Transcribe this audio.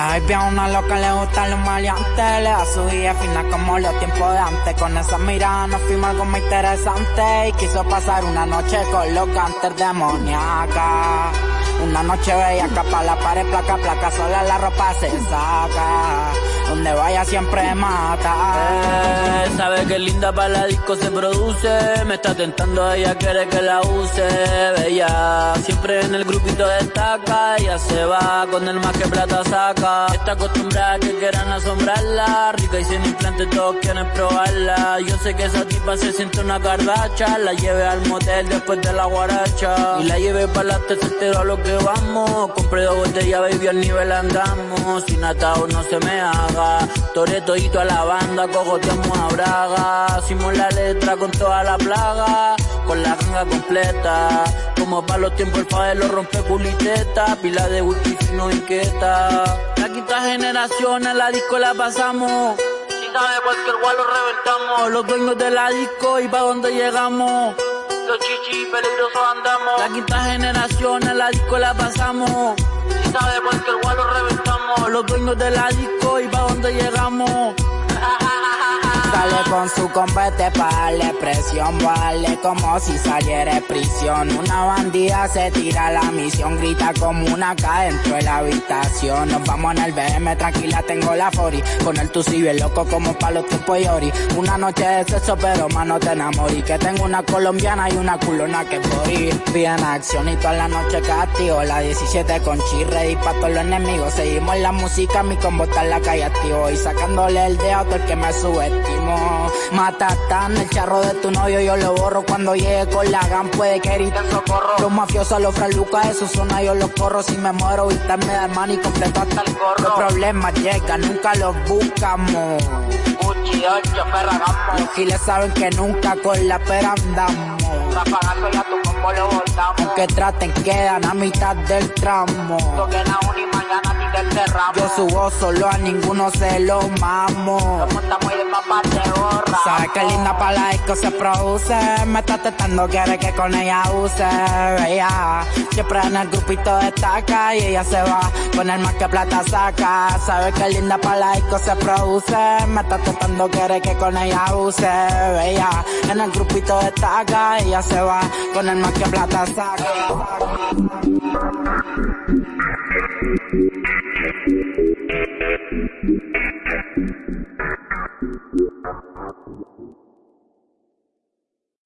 La baby a una loca le gustan los maleantes. Le da su vida fina como los tiempos de antes. Con esa mirada nos fuimos algo muy interesante. Y quiso pasar una noche con los canter demoníaca. Una noche bella, capa la pared, placa, placa, sola la ropa se saca. Donde vaya siempre mata. Sabe que linda para la disco se produce. Me está tentando, ella quiere que la use. Bella, siempre en el grupito destaca. Ella se va con el más que plata saca. Está acostumbrada a que quieran asombrarla. Rica y sin implante, todos quieren probarla. Yo sé que esa tipa se siente una cardacha. La lleve al motel después de la guaracha. Y la lleve para la tercera a lo que vamos. Compré dos botellas, baby, al nivel andamos. Sin atado no se me haga. Toreto y toda la banda, cogoteamos a Braga. Hacemos la letra con toda la plaga. Con la ganga completa. Como para los tiempos el padre lo rompe puliteta. Pila de whisky no inquieta. La quinta generación a la disco la pasamos. Si sabe cualquier guay lo reventamos. Los dueños de la disco y pa' dónde llegamos. Los chichis peligrosos andamos. La quinta generación a la disco la pasamos. Si sabe cualquier. Los dueños de la disco y pa' dónde llegamos. Sale con su combate pa' darle presión, vale como si saliera de prisión. Una bandida se tira la misión, grita como una acá dentro de la habitación. Nos vamos en el BM, tranquila, tengo la fori. Con el tu bien loco como pa' los tiempos yori. Una noche de sexo, pero más no te enamorí. Que tengo una colombiana y una culona que morir. Bien acción y toda la noche castigo. La 17 con chirre y pa' todos los enemigos. Seguimos la música, mi combo está en la calle activo. Y sacándole el dedo a el que me subestimo. Matatán, el charro de tu novio yo lo borro cuando llegue con la gan puede que griten socorro. Los mafiosos, los fralucas, esos son yo los corro. Si me muero, evitarme de man y completo hasta el gorro. Los problemas llegan, nunca los buscamos. Gucci 8, Ferragamo. Los giles saben que nunca con la pera andamos. Rapagazo ya tu combo lo voltamos. Aunque traten, quedan a mitad del tramo. Toquen a uno y mañana te enterramos. Yo subo solo, a ninguno se lo mamo. Nos montamos y Sabes que linda para la disco se produce. Me está tentando, quiere que con ella use. Ella siempre en el grupito destaca y ella se va con el más que plata saca. Sabes que linda para la disco se produce. Me está tentando, quiere que con ella use. Ella en el grupito destaca y ella se va con el más que plata saca. You. Thank you.